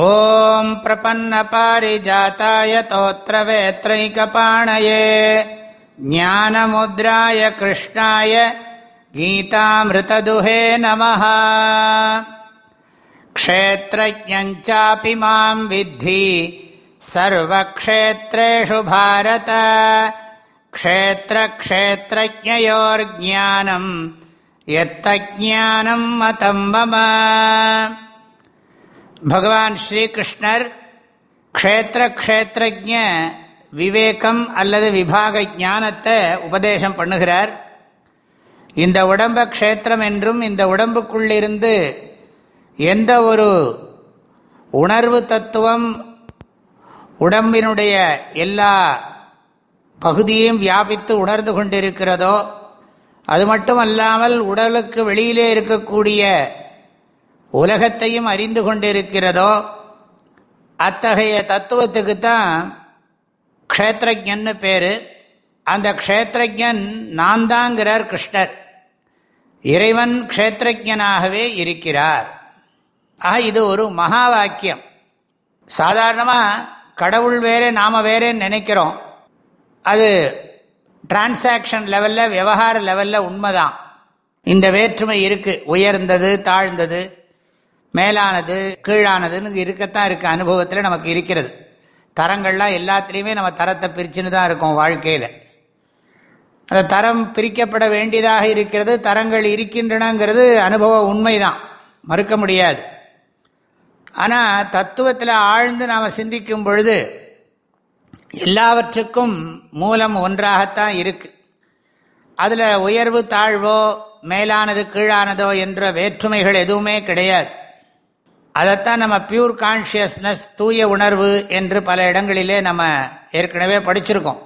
ॐ प्रपन्नपारिजाताय तोत्रवेत्रैकपाणये ज्ञानमुद्राय कृष्णाय गीतामृतदुहे नमः क्षेत्रज्ञञ्चापि माम् विद्धि सर्वक्षेत्रेषु भारत क्षेत्रक्षेत्रज्ञयोर्ज्ञानम् यत्तज्ञानम् मतम् मम பகவான் ஸ்ரீகிருஷ்ணர் க்ஷேத்திர க்ஷேத்திரஜ விவேகம் அல்லது விபாக ஞானத்தை உபதேசம் பண்ணுகிறார். இந்த உடம்ப க்ஷேத்திரம் என்றும் இந்த உடம்புக்குள்ளிருந்து எந்த ஒரு உணர்வு தத்துவம் உடம்பினுடைய எல்லா பகுதியையும் வியாபித்து உணர்ந்து கொண்டிருக்கிறதோ அது மட்டும் அல்லாமல் உடலுக்கு வெளியிலே இருக்கக்கூடிய உலகத்தையும் அறிந்து கொண்டிருக்கிறதோ அத்தகைய தத்துவத்துக்கு தான் க்ஷேத்திரஜன்னு பேர். அந்த க்ஷேத்திரஜன் நான் தாங்கிறார் கிருஷ்ணர். இறைவன் க்ஷேத்திரஜனாகவே இருக்கிறார். ஆக இது ஒரு மகா வாக்கியம் சாதாரணமாக கடவுள் வேறே நாம் வேறேன்னு நினைக்கிறோம். அது டிரான்சாக்ஷன் லெவலில் விவகார லெவலில் உண்மைதான். இந்த வேற்றுமை இருக்குது உயர்ந்தது தாழ்ந்தது மேலானது கீழானதுன்னு இருக்கத்தான் இருக்குது அனுபவத்தில் நமக்கு இருக்கிறது. தரங்கள்லாம் எல்லாத்துலேயுமே நம்ம தரத்தை பிரிச்சுன்னு தான் இருக்கோம் வாழ்க்கையில். அந்த தரம் பிரிக்கப்பட வேண்டியதாக இருக்கிறது தரங்கள் இருக்கின்றனங்கிறது அனுபவ உண்மைதான். மறுக்க முடியாது. ஆனால் தத்துவத்தில் ஆழ்ந்து நாம் சிந்திக்கும் பொழுது எல்லாவற்றுக்கும் மூலம் ஒன்றாகத்தான் இருக்கு. அதில் உயர்வு தாழ்வோ மேலானது கீழானதோ என்ற வேற்றுமைகள் எதுவுமே கிடையாது. அதைத்தான் நம்ம பியூர் கான்ஷியஸ்னஸ் தூய உணர்வு என்று பல இடங்களிலே நம்ம ஏற்கனவே படிச்சிருக்கோம்.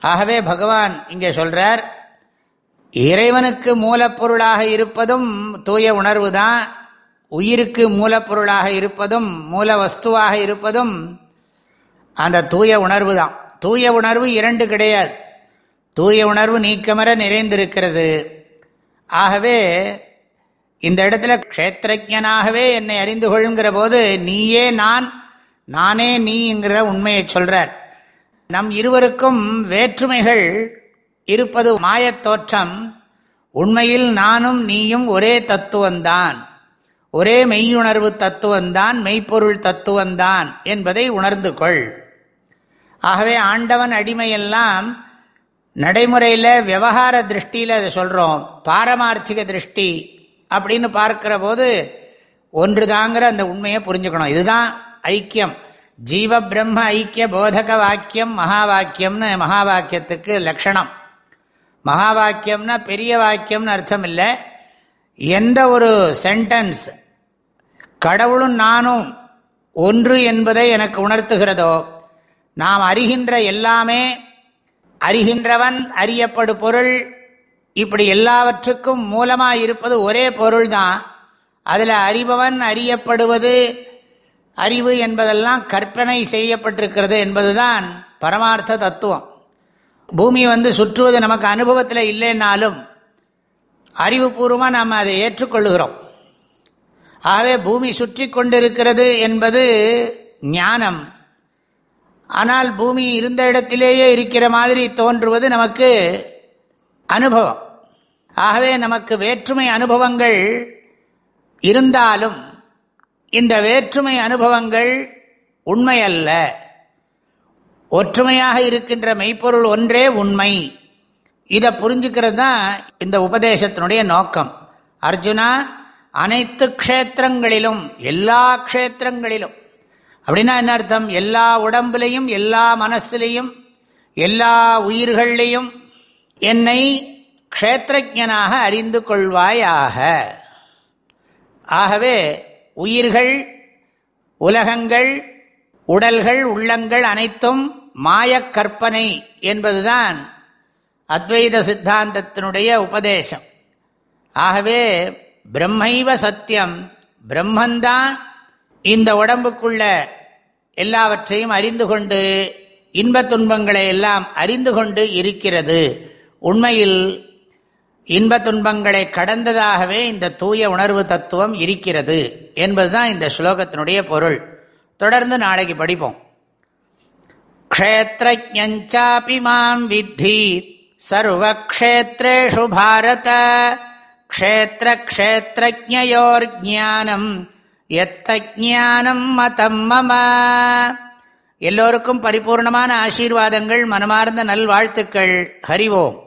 ஆகவே பகவான் இங்கே சொல்கிறார் இறைவனுக்கு மூலப்பொருளாக இருப்பதும் தூய உணர்வு தான் உயிருக்கு மூலப்பொருளாக இருப்பதும் மூல வஸ்துவாக இருப்பதும் அந்த தூய உணர்வு தான். தூய உணர்வு இரண்டு கிடையாது. தூய உணர்வு நீக்கமர நிறைந்திருக்கிறது. ஆகவே இந்த இடத்துல க்ஷேத்திரஜனாகவே என்னை அறிந்து கொள்ளுங்கிற போது நீயே நான் நானே நீங்கிற உண்மையை சொல்றார். நம் இருவருக்கும் வேற்றுமைகள் இருப்பது மாயத் தோற்றம். உண்மையில் நானும் நீயும் ஒரே தத்துவந்தான். ஒரே மெய்யுணர்வு தத்துவந்தான் மெய்ப்பொருள் தத்துவந்தான் என்பதை உணர்ந்து கொள் ஆகவே ஆண்டவன் அடிமையெல்லாம் நடைமுறையில் விவகார திருஷ்டியில் அதை சொல்கிறோம் பாரமார்த்திக திருஷ்டி அப்படின்னு பார்க்கிற போது ஒன்று தாங்கிற அந்த உண்மையை புரிஞ்சுக்கணும். இதுதான் ஐக்கியம். ஜீவ பிரம்ம ஐக்கிய போதக வாக்கியம் மகா வாக்கியம்னு மகா வாக்கியத்துக்கு லட்சணம். மகா வாக்கியம்னா பெரிய வாக்கியம்னு அர்த்தம் இல்லை. எந்த ஒரு சென்டென்ஸ் கடவுளும் நானும் ஒன்று என்பதை எனக்கு உணர்த்துகிறதோ நாம் அறிகின்ற எல்லாமே அறிகின்றவன் அறியப்படு பொருள் இப்படி எல்லாவற்றுக்கும் மூலமாக இருப்பது ஒரே பொருள் தான் அதில் அறிபவன் அறியப்படுவது அறிவு என்பதெல்லாம் கற்பனை செய்யப்பட்டிருக்கிறது என்பதுதான் பரமார்த்த தத்துவம். பூமி வந்து சுற்றுவது நமக்கு அனுபவத்தில் இல்லைன்னாலும் அறிவுபூர்வமாக நாம் அதை ஏற்றுக்கொள்ளுகிறோம். ஆகவே பூமி சுற்றி கொண்டிருக்கிறது என்பது ஞானம். ஆனால் பூமி இருந்த இடத்திலேயே இருக்கிற மாதிரி தோன்றுவது நமக்கு அனுபவம். ஆகவே நமக்கு வேற்றுமை அனுபவங்கள் இருந்தாலும் இந்த வேற்றுமை அனுபவங்கள் உண்மையல்ல. ஒற்றுமையாக இருக்கின்ற மெய்ப்பொருள் ஒன்றே உண்மை. இதை புரிஞ்சுக்கிறது தான் இந்த உபதேசத்தினுடைய நோக்கம். அர்ஜுனா அனைத்து க்ஷேத்திரங்களிலும் எல்லா க்ஷேத்திரங்களிலும் அப்படின்னா என்ன அர்த்தம்? எல்லா உடம்புலையும் எல்லா மனசுலையும் எல்லா உயிர்கள்லையும் என்னை க்ஷேத்திரஜனாக அறிந்து கொள்வாயாக. ஆகவே உயிர்கள் உலகங்கள் உடல்கள் உள்ளங்கள் அனைத்தும் மாயக்கற்பனை என்பதுதான் அத்வைத சித்தாந்தத்தினுடைய உபதேசம். ஆகவே பிரம்மைவ சத்தியம் பிரம்மந்தான் இந்த உடம்புக்குள்ள எல்லாவற்றையும் அறிந்து கொண்டு இன்பத் துன்பங்களை எல்லாம் அறிந்து கொண்டு இருக்கிறது. உண்மையில் இன்ப துன்பங்களை கடந்ததாகவே இந்த தூய உணர்வு தத்துவம் இருக்கிறது என்பதுதான் இந்த ஸ்லோகத்தினுடைய பொருள். தொடர்ந்து நாளைக்கு படிப்போம். க்ஷேத்திரஜாபி மாம் வித்தி சர்வக்ஷேத்ரேஷு பாரத க்ஷேத்திர க்ஷேத்திரஜோர் ஜானம் எத்த ஜானம் மதம் மம. எல்லோருக்கும் பரிபூர்ணமான ஆசீர்வாதங்கள் மனமார்ந்த நல்வாழ்த்துக்கள். ஹரிவோம்